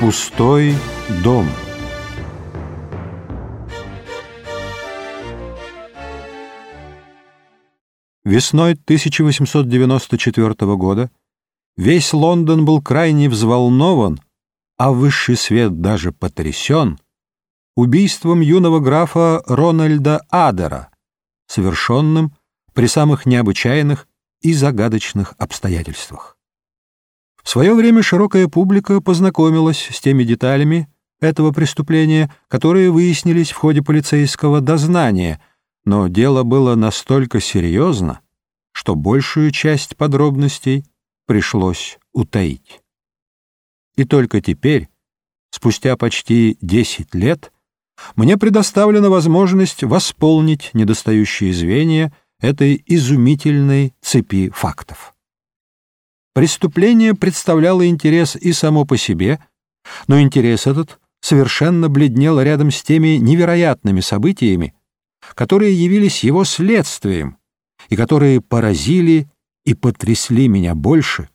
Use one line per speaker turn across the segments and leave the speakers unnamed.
Пустой дом Весной 1894 года весь Лондон был крайне взволнован, а высший свет даже потрясен убийством юного графа Рональда Адера, совершенным при самых необычайных и загадочных обстоятельствах. В свое время широкая публика познакомилась с теми деталями этого преступления, которые выяснились в ходе полицейского дознания, но дело было настолько серьезно, что большую часть подробностей пришлось утаить. И только теперь, спустя почти 10 лет, мне предоставлена возможность восполнить недостающие звенья этой изумительной цепи фактов. Преступление представляло интерес и само по себе, но интерес этот совершенно бледнел рядом с теми невероятными событиями, которые явились его следствием и которые поразили и потрясли меня больше,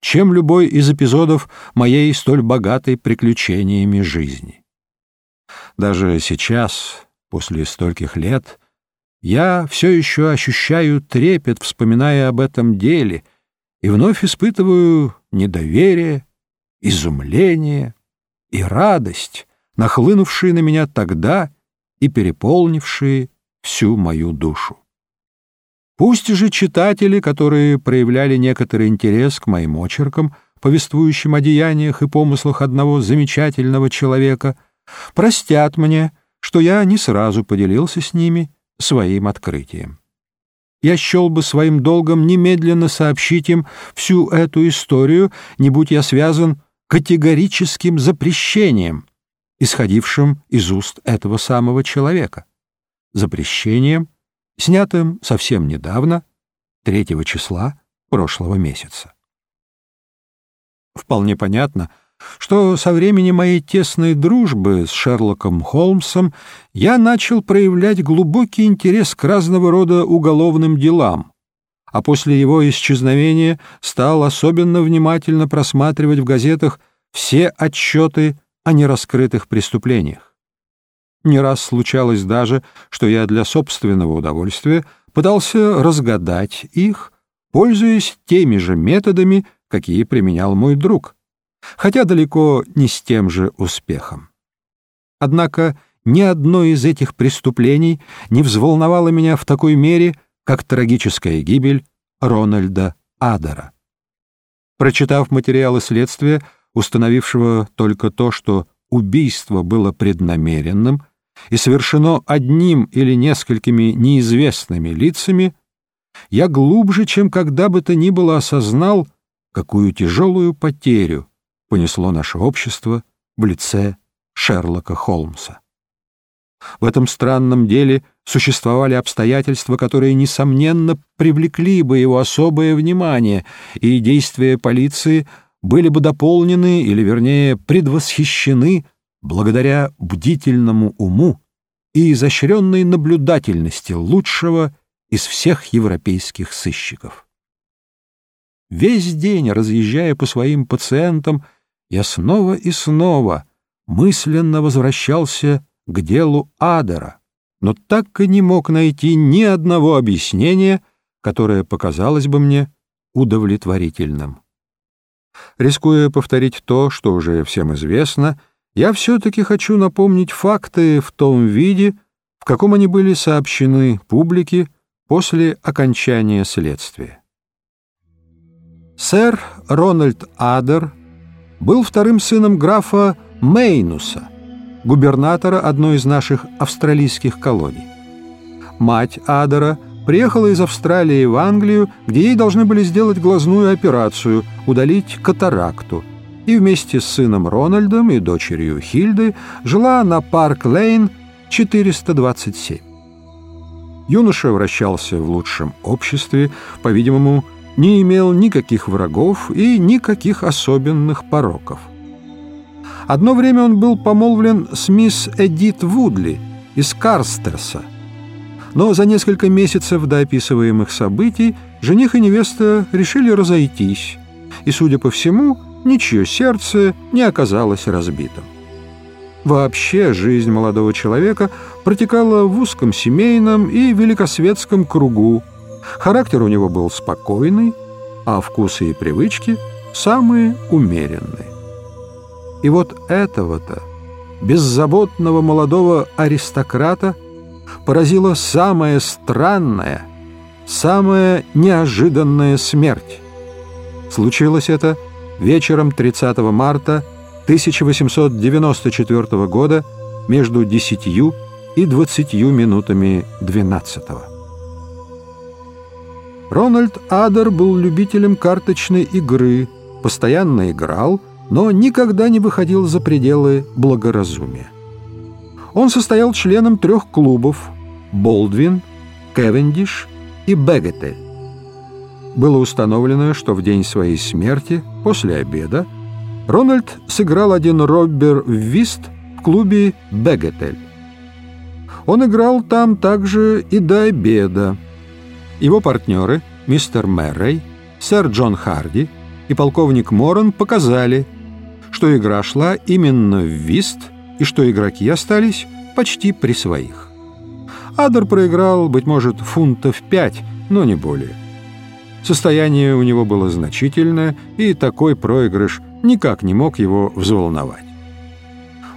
чем любой из эпизодов моей столь богатой приключениями жизни. Даже сейчас, после стольких лет, я все еще ощущаю трепет, вспоминая об этом деле, и вновь испытываю недоверие, изумление и радость, нахлынувшие на меня тогда и переполнившие всю мою душу. Пусть же читатели, которые проявляли некоторый интерес к моим очеркам, повествующим о деяниях и помыслах одного замечательного человека, простят мне, что я не сразу поделился с ними своим открытием. Я счел бы своим долгом немедленно сообщить им всю эту историю, не будь я связан категорическим запрещением, исходившим из уст этого самого человека. Запрещением, снятым совсем недавно, 3 числа прошлого месяца. Вполне понятно, что со времени моей тесной дружбы с Шерлоком Холмсом я начал проявлять глубокий интерес к разного рода уголовным делам, а после его исчезновения стал особенно внимательно просматривать в газетах все отчеты о нераскрытых преступлениях. Не раз случалось даже, что я для собственного удовольствия пытался разгадать их, пользуясь теми же методами, какие применял мой друг — хотя далеко не с тем же успехом. Однако ни одно из этих преступлений не взволновало меня в такой мере, как трагическая гибель Рональда Адера. Прочитав материалы следствия, установившего только то, что убийство было преднамеренным и совершено одним или несколькими неизвестными лицами, я глубже, чем когда бы то ни было осознал, какую тяжелую потерю понесло наше общество в лице Шерлока Холмса. В этом странном деле существовали обстоятельства, которые, несомненно, привлекли бы его особое внимание, и действия полиции были бы дополнены, или, вернее, предвосхищены благодаря бдительному уму и изощренной наблюдательности лучшего из всех европейских сыщиков. Весь день, разъезжая по своим пациентам, я снова и снова мысленно возвращался к делу Адера, но так и не мог найти ни одного объяснения, которое показалось бы мне удовлетворительным. Рискуя повторить то, что уже всем известно, я все-таки хочу напомнить факты в том виде, в каком они были сообщены публике после окончания следствия. Сэр Рональд Адер был вторым сыном графа Мейнуса, губернатора одной из наших австралийских колоний. Мать Адера приехала из Австралии в Англию, где ей должны были сделать глазную операцию, удалить катаракту, и вместе с сыном Рональдом и дочерью Хильды жила на Парк-Лейн 427. Юноша вращался в лучшем обществе, по-видимому, не имел никаких врагов и никаких особенных пороков. Одно время он был помолвлен с мисс Эдит Вудли из Карстерса, но за несколько месяцев до описываемых событий жених и невеста решили разойтись, и, судя по всему, ничье сердце не оказалось разбитым. Вообще жизнь молодого человека протекала в узком семейном и великосветском кругу. Характер у него был спокойный, а вкусы и привычки самые умеренные. И вот этого-то, беззаботного молодого аристократа, поразила самая странная, самая неожиданная смерть. Случилось это вечером 30 марта 1894 года между 10 и 20 минутами 12 -го. Рональд Адер был любителем карточной игры, постоянно играл, но никогда не выходил за пределы благоразумия. Он состоял членом трех клубов «Болдвин», «Кевендиш» и «Бегетель». Было установлено, что в день своей смерти, после обеда, Рональд сыграл один роббер в вист в клубе «Бегетель». Он играл там также и до обеда. Его партнеры, мистер Мэррей, сэр Джон Харди и полковник Моран показали, что игра шла именно в вист и что игроки остались почти при своих. Адер проиграл, быть может, фунтов пять, но не более. Состояние у него было значительное, и такой проигрыш никак не мог его взволновать.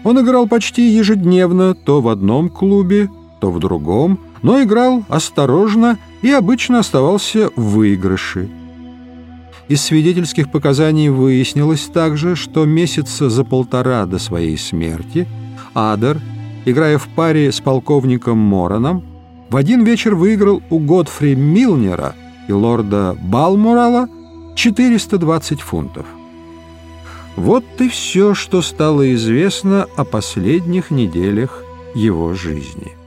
Он играл почти ежедневно то в одном клубе, то в другом, но играл осторожно и обычно оставался в выигрыше. Из свидетельских показаний выяснилось также, что месяца за полтора до своей смерти Адер, играя в паре с полковником Мороном, в один вечер выиграл у Годфри Милнера и лорда Балмурала 420 фунтов. Вот и все, что стало известно о последних неделях его жизни.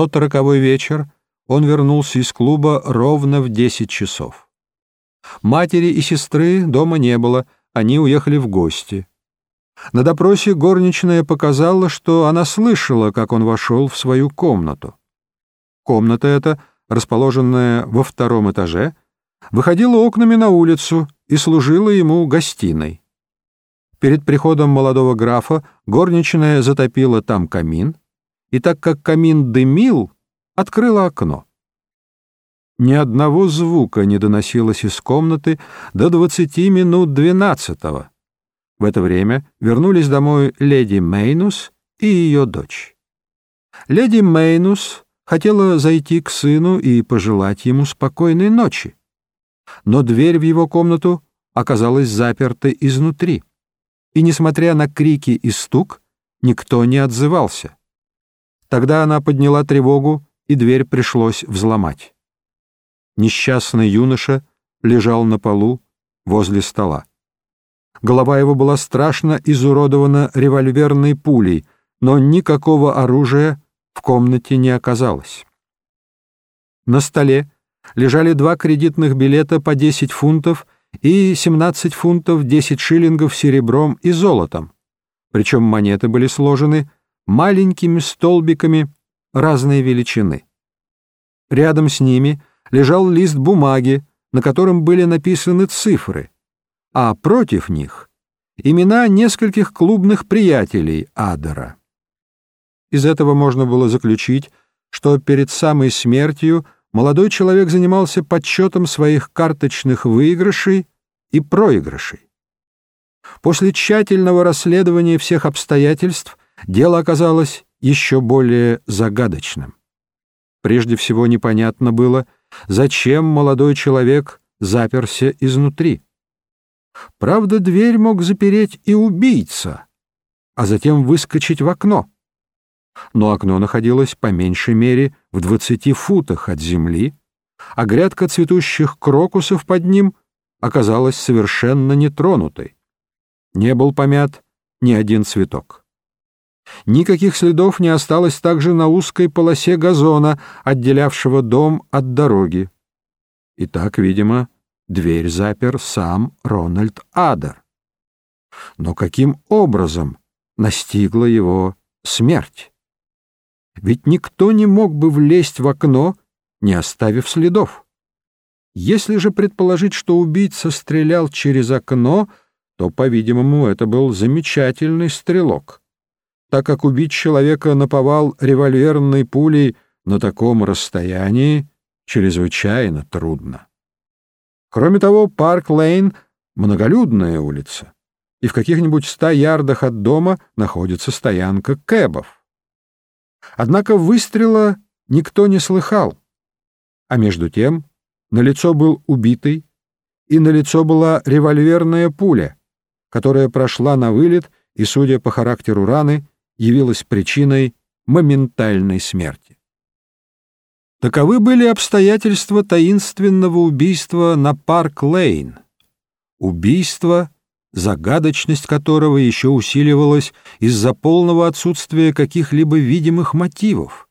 Тот роковой вечер он вернулся из клуба ровно в 10 часов. Матери и сестры дома не было, они уехали в гости. На допросе горничная показала, что она слышала, как он вошел в свою комнату. Комната эта, расположенная во втором этаже, выходила окнами на улицу и служила ему гостиной. Перед приходом молодого графа горничная затопила там камин, и так как камин дымил, открыла окно. Ни одного звука не доносилось из комнаты до двадцати минут двенадцатого. В это время вернулись домой леди Мейнус и ее дочь. Леди Мейнус хотела зайти к сыну и пожелать ему спокойной ночи но дверь в его комнату оказалась заперта изнутри, и, несмотря на крики и стук, никто не отзывался. Тогда она подняла тревогу, и дверь пришлось взломать. Несчастный юноша лежал на полу возле стола. Голова его была страшно изуродована револьверной пулей, но никакого оружия в комнате не оказалось. На столе лежали два кредитных билета по 10 фунтов и 17 фунтов 10 шиллингов серебром и золотом. Причем монеты были сложены маленькими столбиками разной величины. Рядом с ними лежал лист бумаги, на котором были написаны цифры, а против них имена нескольких клубных приятелей Адера. Из этого можно было заключить, что перед самой смертью молодой человек занимался подсчетом своих карточных выигрышей и проигрышей. После тщательного расследования всех обстоятельств дело оказалось еще более загадочным. Прежде всего непонятно было, зачем молодой человек заперся изнутри. Правда, дверь мог запереть и убийца, а затем выскочить в окно но окно находилось по меньшей мере в двадцати футах от земли, а грядка цветущих крокусов под ним оказалась совершенно нетронутой. Не был помят ни один цветок. Никаких следов не осталось также на узкой полосе газона, отделявшего дом от дороги. И так, видимо, дверь запер сам Рональд Адер. Но каким образом настигла его смерть? Ведь никто не мог бы влезть в окно, не оставив следов. Если же предположить, что убийца стрелял через окно, то, по-видимому, это был замечательный стрелок, так как убить человека наповал револьверной пулей на таком расстоянии чрезвычайно трудно. Кроме того, Парк-Лейн — многолюдная улица, и в каких-нибудь ста ярдах от дома находится стоянка кэбов. Однако выстрела никто не слыхал, а между тем налицо был убитый, и налицо была револьверная пуля, которая прошла навылет и, судя по характеру раны, явилась причиной моментальной смерти. Таковы были обстоятельства таинственного убийства на Парк-Лейн. Убийство, загадочность которого еще усиливалась из-за полного отсутствия каких-либо видимых мотивов.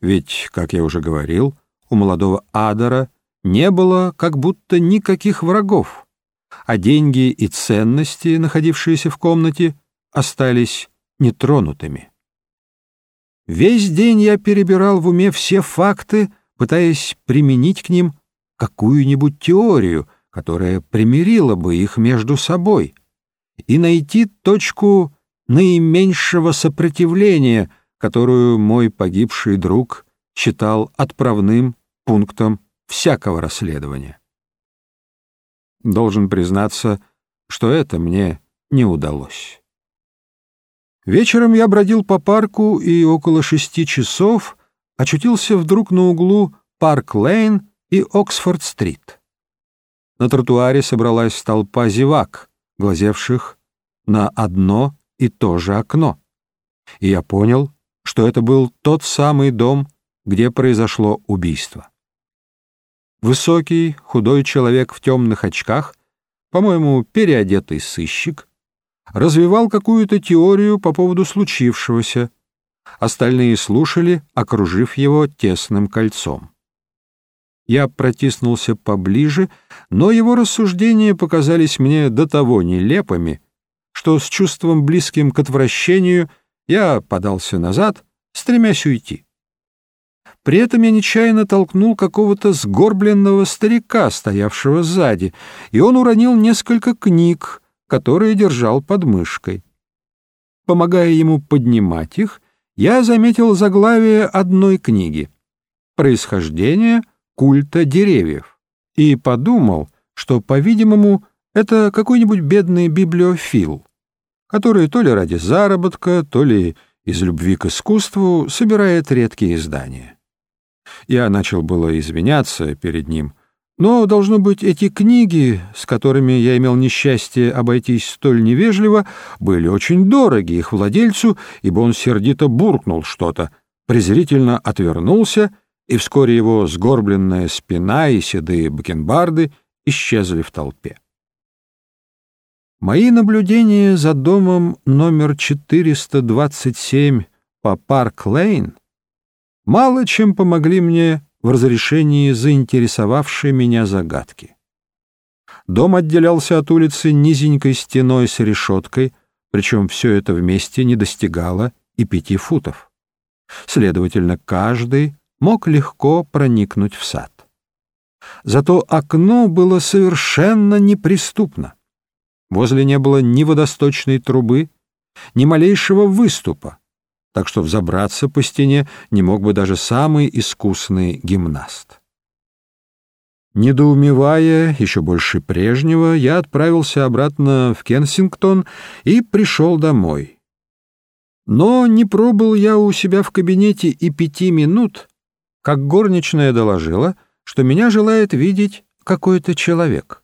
Ведь, как я уже говорил, у молодого Адара не было как будто никаких врагов, а деньги и ценности, находившиеся в комнате, остались нетронутыми. Весь день я перебирал в уме все факты, пытаясь применить к ним какую-нибудь теорию, которая примирила бы их между собой, и найти точку наименьшего сопротивления, которую мой погибший друг считал отправным пунктом всякого расследования. Должен признаться, что это мне не удалось. Вечером я бродил по парку и около шести часов очутился вдруг на углу Парк-Лейн и Оксфорд-стрит. На тротуаре собралась толпа зевак, глазевших на одно и то же окно. И я понял, что это был тот самый дом, где произошло убийство. Высокий, худой человек в темных очках, по-моему, переодетый сыщик, развивал какую-то теорию по поводу случившегося. Остальные слушали, окружив его тесным кольцом. Я протиснулся поближе, но его рассуждения показались мне до того нелепыми, что с чувством близким к отвращению я подался назад, стремясь уйти. При этом я нечаянно толкнул какого-то сгорбленного старика, стоявшего сзади, и он уронил несколько книг, которые держал под мышкой. Помогая ему поднимать их, я заметил заглавие одной книги «Происхождение культа деревьев» и подумал, что, по-видимому, это какой-нибудь бедный библиофил, который то ли ради заработка, то ли из любви к искусству собирает редкие издания. Я начал было извиняться перед ним, но, должно быть, эти книги, с которыми я имел несчастье обойтись столь невежливо, были очень дороги их владельцу, ибо он сердито буркнул что-то, презрительно отвернулся, и вскоре его сгорбленная спина и седые бакенбарды исчезли в толпе. Мои наблюдения за домом номер 427 по Парк-Лейн мало чем помогли мне в разрешении заинтересовавшей меня загадки. Дом отделялся от улицы низенькой стеной с решеткой, причем все это вместе не достигало и пяти футов. Следовательно, каждый мог легко проникнуть в сад. Зато окно было совершенно неприступно. Возле не было ни водосточной трубы, ни малейшего выступа, так что взобраться по стене не мог бы даже самый искусный гимнаст. Недоумевая еще больше прежнего, я отправился обратно в Кенсингтон и пришел домой. Но не пробыл я у себя в кабинете и пяти минут, как горничная доложила, что меня желает видеть какой-то человек.